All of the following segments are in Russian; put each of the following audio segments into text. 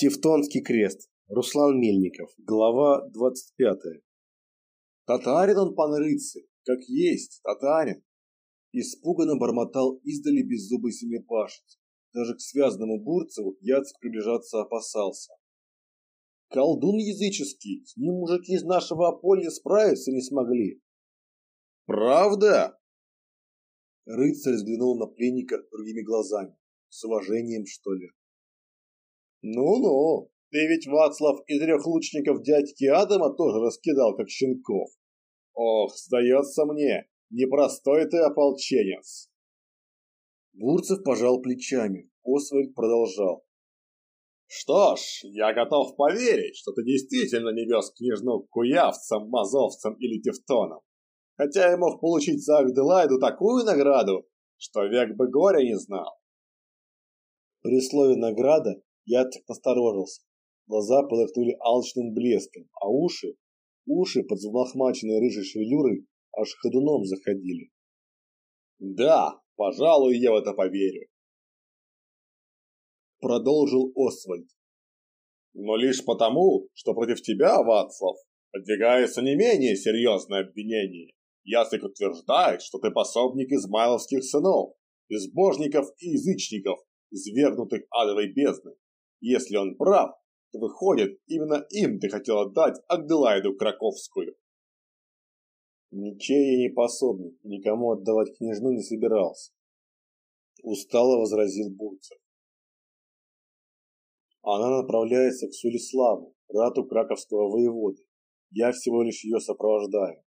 Тевтонский крест. Руслан Мельников. Глава 25. Татарин он, пан рыцарь, как есть, татарин. Испуганно бормотал издали беззубый семипашец. Даже к связанному Бурцеву Яцек приближаться опасался. Колдун языческий, с ним мужики из нашего ополья справиться не смогли. Правда? Рыцарь взглянул на пленника другими глазами. С уважением, что ли? Ну-ну, ты ведь, Вацлав, и трех лучников дядьки Адама тоже раскидал, как щенков. Ох, сдается мне, непростой ты ополченец. Бурцев пожал плечами, Освальд продолжал. Что ж, я готов поверить, что ты действительно не вез княжну куявцам, мазовцам или тевтонам. Хотя я мог получить за Агделайду такую награду, что век бы горя не знал. При слове «награда» Я насторожился. Глаза полыхнули алчным блеском, а уши, уши под взлохмаченной рыжей шевелюрой аж ходуном заходили. Да, пожалуй, я в это поверю. Продолжил Освальд. Но лишь потому, что против тебя, Вацлав, подвигается не менее серьезное обвинение. Ясик утверждает, что ты пособник измайловских сынов, безбожников и язычников, извергнутых адовой бездны. Если он прав, то выходит, именно им ты хотел отдать Агделайду Краковскую. Ничей я не пособник, никому отдавать княжну не собирался. Устало возразил Бурцев. Она направляется к Сулиславу, рату краковского воеводы. Я всего лишь ее сопровождаю.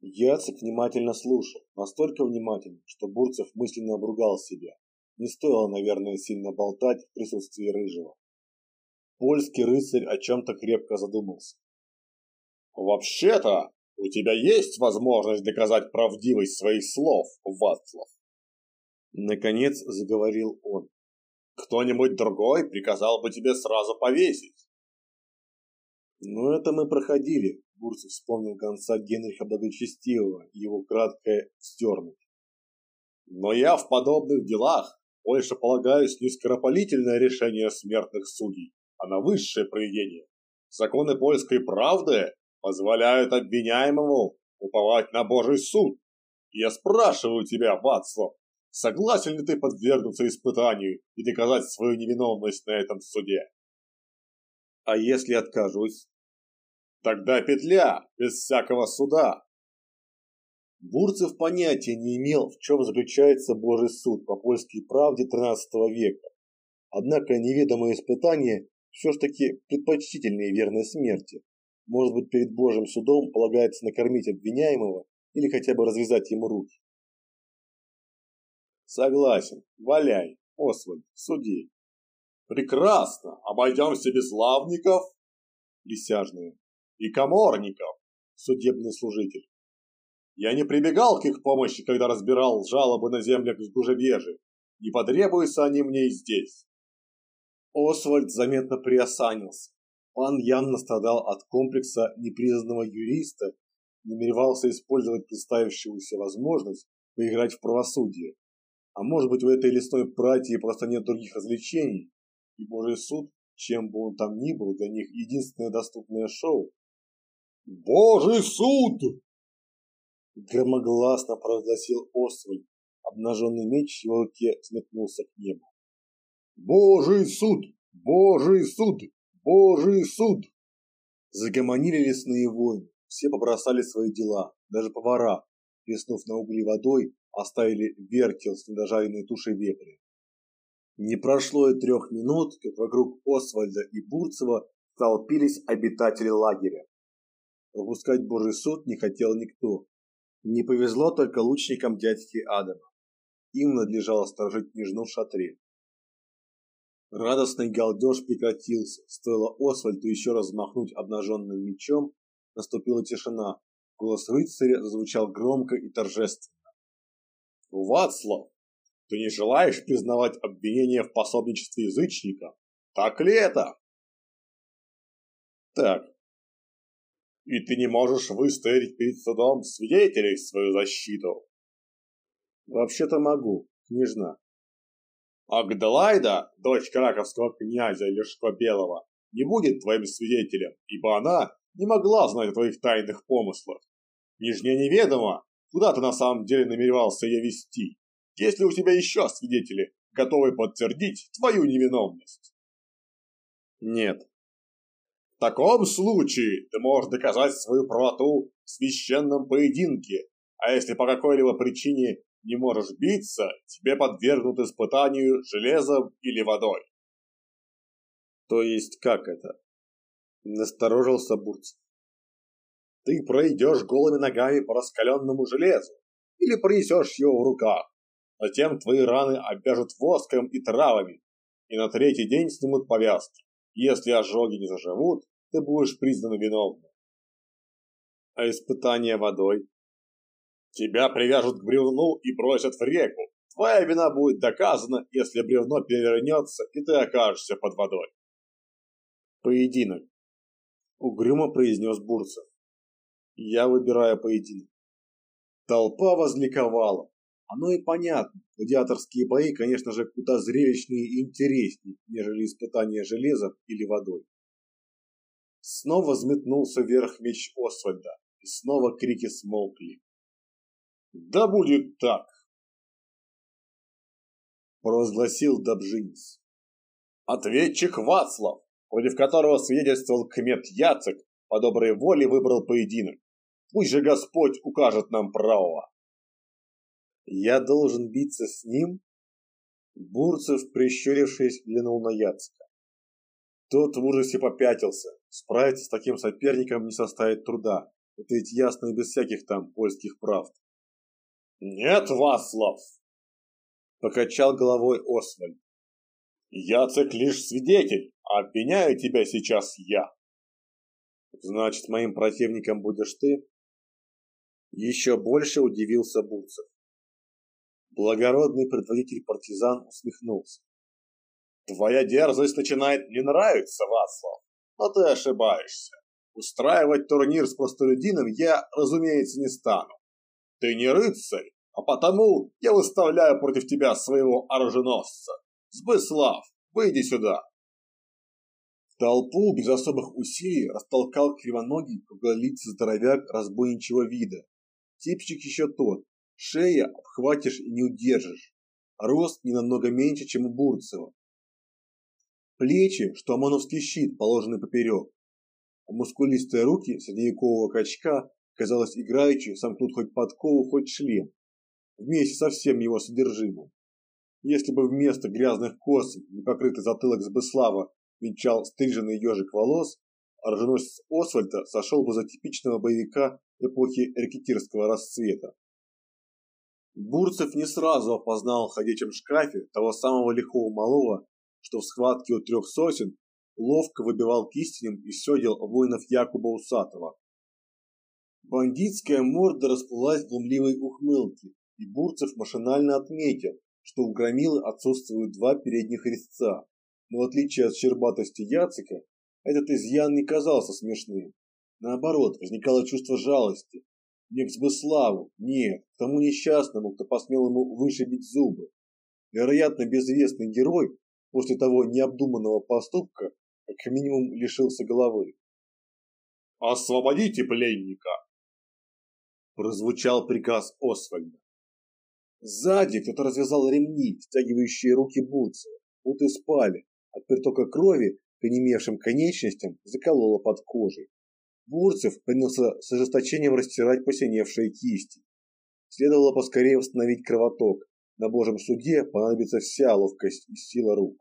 Яцек внимательно слушал, настолько внимательно, что Бурцев мысленно обругал себя. Не стоило, наверное, сильно болтать в присутствии Рыжего. Польский рыцарь о чем-то крепко задумался. «Вообще-то, у тебя есть возможность доказать правдивость своих слов, Вацлав?» Наконец заговорил он. «Кто-нибудь другой приказал бы тебе сразу повесить». «Ну это мы проходили», — Бурцев вспомнил конца Генриха Благочестивого и его краткое «стернуть». «Но я в подобных делах больше полагаюсь не скоропалительное решение смертных судей, а на высшее проведение. Законы польской правды позволяют обвиняемому уповать на Божий суд. Я спрашиваю тебя, Вацлав, согласен ли ты подвергнуться испытанию и доказать свою невиновность на этом суде? А если откажусь? Тогда петля, без всякого суда. Бурцев понятия не имел, в чем заключается Божий суд по польской правде XIII века. Однако неведомое испытание все ж таки предпочтительнее верной смерти. Может быть, перед Божьим судом полагается накормить обвиняемого или хотя бы развязать ему руки. Согласен. Валяй, Освальд, суди. Прекрасно. Обойдемся без лавников, присяжные, и коморников, судебный служитель. Я не прибегал к их помощи, когда разбирал жалобы на землях Гужевежи. Не потребуются они мне и здесь. Освальд заметно приосанился. Пан явно страдал от комплекса непризнанного юриста, намеревался использовать представившуюся возможность поиграть в правосудие. А может быть, в этой лесной братье просто нет других развлечений, и Божий суд, чем бы он там ни был, для них единственное доступное шоу. «Божий суд!» Громогласно провозгласил Освальд. Обнаженный меч в его руке взметнулся к небу. «Божий суд! Божий суд! Божий суд!» Загомонили лесные воины. Все побросали свои дела, даже повара, плеснув на угли водой, оставили вертел с недожаренной тушей вепря. Не прошло и трех минут, как вокруг Освальда и Бурцева толпились обитатели лагеря. Пропускать Божий суд не хотел никто. Не повезло только лучникам дядьки Адама. Им надлежало сторожить княжну в шатре. Радостный галдеж прекратился. Стоило Освальду еще раз махнуть обнаженным мечом, наступила тишина. Голос рыцаря зазвучал громко и торжественно. «Вацлав, ты не желаешь признавать обвинение в пособничестве язычника? Так ли это?» «Так, и ты не можешь выстоять перед судом свидетелей в свою защиту. Вообще-то могу, княжна. Агделайда, дочь краковского князя Лешко Белого, не будет твоим свидетелем, ибо она не могла знать о твоих тайных помыслах. Нижнее неведомо, куда ты на самом деле намеревался ее вести. Есть ли у тебя еще свидетели, готовые подтвердить твою невиновность? Нет. В таком случае ты можешь доказать свою правоту в священном поединке, а если по какой-либо причине не можешь биться, тебе подвергнут испытанию железом или водой. То есть как это? Насторожился Бурцев. Ты пройдешь голыми ногами по раскаленному железу или принесешь его в руках. Затем твои раны обвяжут воском и травами, и на третий день снимут повязки. Если ожоги не заживут, ты будешь признан виновным. А испытание водой? Тебя привяжут к бревну и бросят в реку. Твоя вина будет доказана, если бревно перевернется, и ты окажешься под водой. Поединок. Угрюмо произнес Бурцев. Я выбираю поединок. Толпа возликовала. Оно и понятно. Гладиаторские бои, конечно же, куда зрелищнее и интереснее, нежели испытания железом или водой. Снова взметнулся вверх меч Освальда, и снова крики смолкли. Да будет так, провозгласил Добжинец. Ответчик Вацлав, против которого свидетельствовал кмет Яцек, по доброй воле выбрал поединок. Пусть же Господь укажет нам правого. Я должен биться с ним? Бурцев, прищурившись, глянул на Яцка. Тот в ужасе попятился. Справиться с таким соперником не составит труда. Это ведь ясно и без всяких там польских правд. «Нет, Васлав!» Покачал головой Освальд. «Яцек лишь свидетель, обвиняю тебя сейчас я». «Значит, моим противником будешь ты?» Еще больше удивился Бурцев. Благородный предводитель партизан усмехнулся. «Твоя дерзость начинает мне нравиться, Вацлав, но ты ошибаешься. Устраивать турнир с простолюдином я, разумеется, не стану. Ты не рыцарь, а потому я выставляю против тебя своего оруженосца. Сбыслав, выйди сюда. Толпу без особых усилий растолкал кривоногий круглолицый здоровяк разбойничего вида. Типчик еще тот, шея обхватишь и не удержишь. Рост не намного меньше, чем у Бурцева. Плечи, что ОМОНовский щит, положены поперек. А мускулистые руки средневекового качка казалось, играючи сомкнут хоть подкову, хоть шлем, вместе со всем его содержимым. Если бы вместо грязных кос непокрытый затылок Сбыслава венчал стриженный ежик волос, оруженосец Освальда сошел бы за типичного боевика эпохи рекетирского расцвета. Бурцев не сразу опознал в ходячем шкафе того самого лихого малого, что в схватке у трех сосен ловко выбивал кистенем из седел воинов Якуба Усатого. Бандитская морда расплылась в глумливой ухмылке, и Бурцев машинально отметил, что у громилы отсутствуют два передних резца. Но в отличие от щербатости Яцика, этот изъян не казался смешным. Наоборот, возникало чувство жалости. Не к Сбыславу, нет, к тому несчастному, кто посмел ему вышибить зубы. Вероятно, безвестный герой после того необдуманного поступка как минимум лишился головы. «Освободите пленника!» прозвучал приказ Освальда. Сзади кто-то развязал ремни, стягивающие руки Бурцева. Путы спали. От притока крови к онемевшим конечностям закололо под кожей. Бурцев принялся с ожесточением растирать посиневшие кисти. Следовало поскорее восстановить кровоток. На Божьем суде понадобится вся ловкость и сила рук.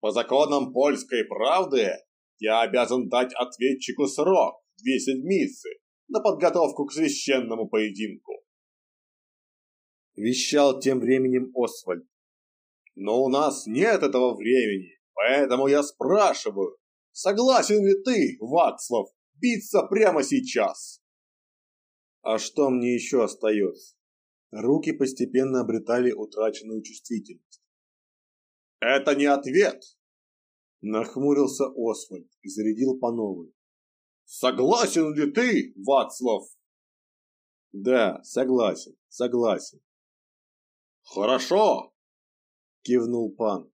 По законам польской правды я обязан дать ответчику срок две седмицы на подготовку к священному поединку. Вещал тем временем Освальд. Но у нас нет этого времени, поэтому я спрашиваю, согласен ли ты, Вацлав, биться прямо сейчас? А что мне еще остается? Руки постепенно обретали утраченную чувствительность. Это не ответ. Нахмурился Освальд и зарядил по новой. Согласен ли ты, Вацлав? Да, согласен, согласен. Хорошо. Кивнул пан.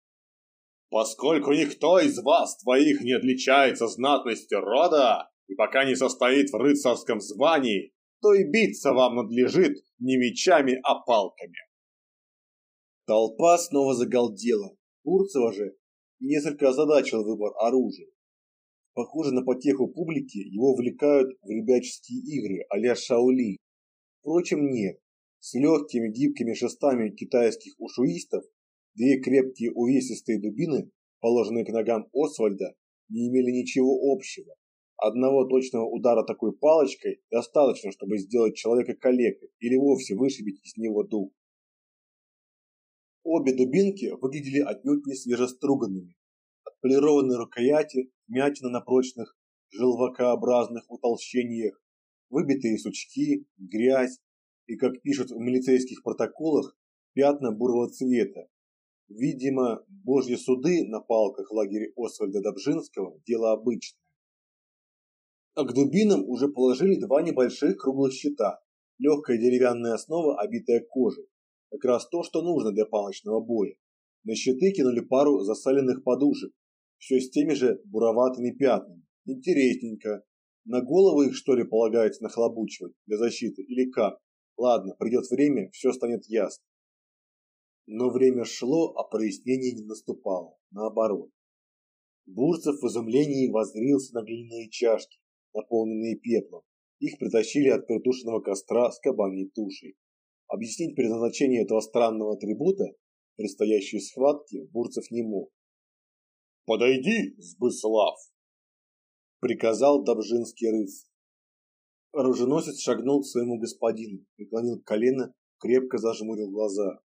Поскольку никто из вас двоих не отличается знатностью рода и пока не состоит в рыцарском звании, то и биться вам надлежит не мечами, а палками. Толпа снова загалдела. Бурцева же несколько озадачил выбор оружия. Похоже на потеху публики, его увлекают в ребяческие игры а-ля Шаоли. Впрочем, нет. С легкими гибкими шестами китайских ушуистов Две крепкие увесистые дубины, положенные к ногам Освальда, не имели ничего общего. Одного точного удара такой палочкой достаточно, чтобы сделать человека калекой или вовсе вышибить из него дух. Обе дубинки выглядели отнюдь не свежеструганными. Отполированные рукояти, вмятины на прочных желвакообразных утолщениях, выбитые сучки, грязь и, как пишут в милицейских протоколах, пятна бурого цвета, Видимо, божьи суды на палках в лагере Освальда Добжинского – дело обычное. А к дубинам уже положили два небольших круглых щита, легкая деревянная основа, обитая кожей. Как раз то, что нужно для палочного боя. На щиты кинули пару засаленных подушек, все с теми же буроватыми пятнами. Интересненько. На голову их, что ли, полагается нахлобучивать для защиты или как? Ладно, придет время, все станет ясно. Но время шло, а прояснение не наступало. Наоборот. Бурцев в изумлении воззрился на глиняные чашки, наполненные пеплом. Их притащили от притушенного костра с кабаньей тушей. Объяснить предназначение этого странного атрибута предстоящей схватки Бурцев не мог. «Подойди, Сбыслав!» — приказал Добжинский рыцарь. Оруженосец шагнул к своему господину, преклонил колено, крепко зажмурил глаза.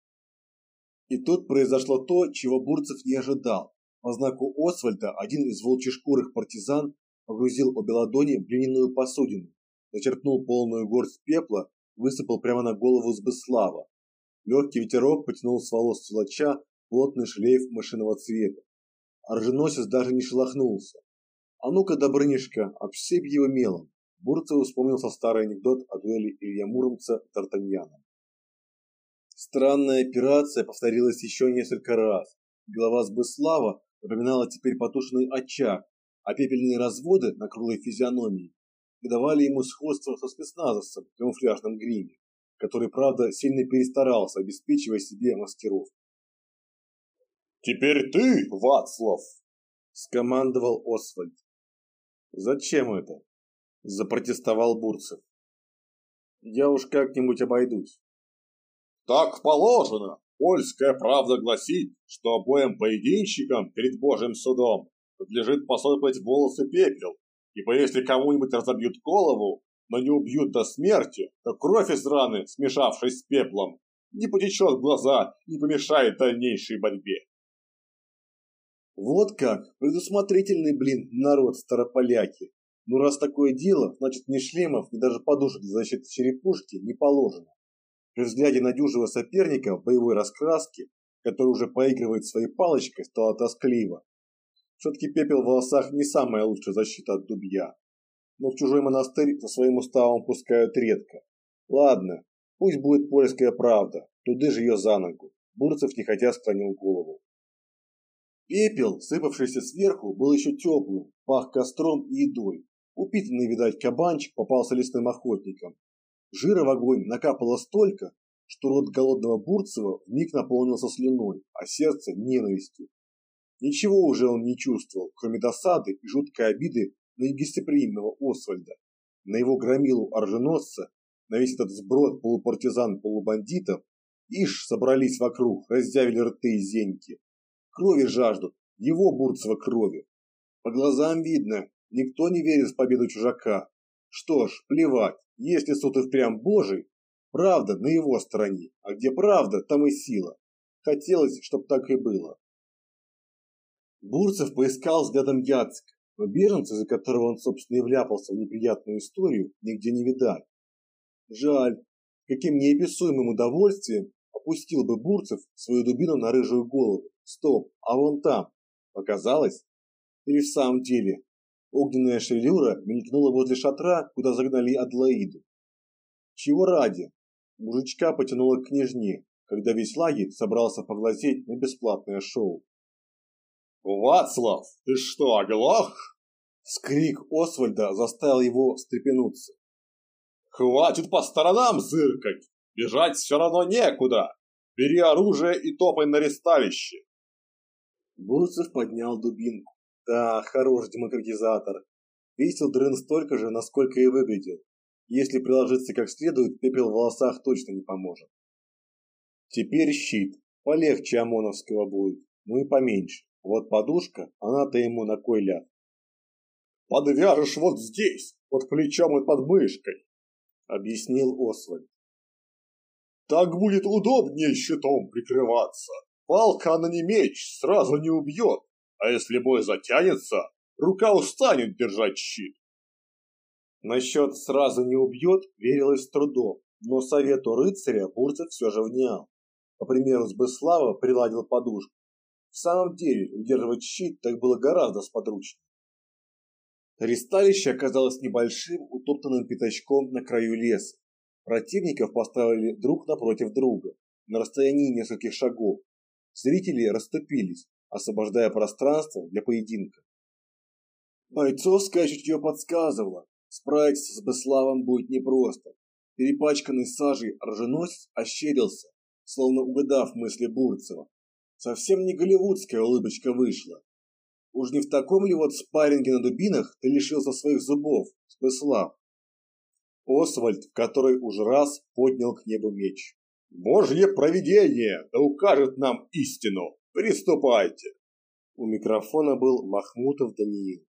И тут произошло то, чего Бурцев не ожидал. По знаку Освальда один из волчешкурых партизан погрузил обе ладони в глиняную посудину, зачерпнул полную горсть пепла, высыпал прямо на голову Сбыслава. Легкий ветерок потянул с волос силача плотный шлейф мышиного цвета. Оруженосец даже не шелохнулся. «А ну-ка, Добрынишка, обсыпь его мелом!» Бурцев вспомнился старый анекдот о дуэли Илья Муромца с Д'Артаньяном. Странная операция повторилась еще несколько раз. Голова Сбыслава напоминала теперь потушенный очаг, а пепельные разводы на круглой физиономии давали ему сходство со спецназовцем в камуфляжном гриме, который, правда, сильно перестарался, обеспечивая себе маскировку. «Теперь ты, Вацлав!» – скомандовал Освальд. «Зачем это?» – запротестовал Бурцев. «Я уж как-нибудь обойдусь». Так положено. Польская правда гласит, что обоим поединщикам перед Божьим судом надлежит посыпать волосы пепел, ибо если кому-нибудь разобьют голову, но не убьют до смерти, то кровь из раны, смешавшись с пеплом, не потечет в глаза и помешает дальнейшей борьбе. Вот как, предусмотрительный, блин, народ старополяки. Ну раз такое дело, значит ни шлемов, ни даже подушек для защиты черепушки не положено. При взгляде на дюжего соперника в боевой раскраске, который уже поигрывает своей палочкой, стало тоскливо. Все-таки пепел в волосах не самая лучшая защита от дубья. Но в чужой монастырь со своим уставом пускают редко. Ладно, пусть будет польская правда, туды же ее за ногу. Бурцев нехотя склонил голову. Пепел, сыпавшийся сверху, был еще теплым, пах костром и едой. Упитанный, видать, кабанчик попался лесным охотникам, Жира в огонь накапало столько, что рот голодного Бурцева вмиг наполнился слюной, а сердце – ненавистью. Ничего уже он не чувствовал, кроме досады и жуткой обиды на негостеприимного Освальда, на его громилу оруженосца, на весь этот сброд полупартизан-полубандитов. Ишь, собрались вокруг, раздявили рты и зеньки. Крови жаждут, его Бурцева крови. По глазам видно, никто не верит в победу чужака. Что ж, плевать. Если суд и впрямь Божий, правда на его стороне, а где правда, там и сила. Хотелось, чтобы так и было. Бурцев поискал взглядом Яцка, но беженца, за которого он, собственно, и вляпался в неприятную историю, нигде не видать. Жаль, каким неописуемым удовольствием опустил бы Бурцев свою дубину на рыжую голову. Стоп, а вон там. Показалось? Или в самом деле Огненная шевелюра мелькнула возле шатра, куда загнали Адлоиду. Чего ради? Мужичка потянуло к княжне, когда весь лагерь собрался поглазеть на бесплатное шоу. «Вацлав, ты что, оглох?» Скрик Освальда заставил его встрепенуться. «Хватит по сторонам зыркать! Бежать все равно некуда! Бери оружие и топай на ресталище!» Бурцев поднял дубинку. Да, хороший демократизатор. Весил дрын столько же, насколько и выглядел. Если приложиться как следует, пепел в волосах точно не поможет. Теперь щит. Полегче ОМОНовского будет, ну и поменьше. Вот подушка, она-то ему на кой ляд. «Подвяжешь вот здесь, под плечом и под мышкой», — объяснил Освальд. «Так будет удобнее щитом прикрываться. Палка, она не меч, сразу не убьет, а если бой затянется, рука устанет держать щит. Насчет «сразу не убьет» верилось с трудом, но совету рыцаря Бурцев все же внял. По примеру Сбыслава приладил подушку. В самом деле, удерживать щит так было гораздо сподручнее. Ристалище оказалось небольшим, утоптанным пятачком на краю леса. Противников поставили друг напротив друга, на расстоянии нескольких шагов. Зрители расступились, освобождая пространство для поединка. Бойцовское чутье подсказывало, справиться с Беславом будет непросто. Перепачканный сажей оруженосец ощерился, словно угадав мысли Бурцева. Совсем не голливудская улыбочка вышла. Уж не в таком ли вот спарринге на дубинах ты лишился своих зубов, Спеслав? Освальд, который уже раз поднял к небу меч. «Божье провидение, да укажет нам истину! Приступайте!» У микрофона был Махмутов Даниил.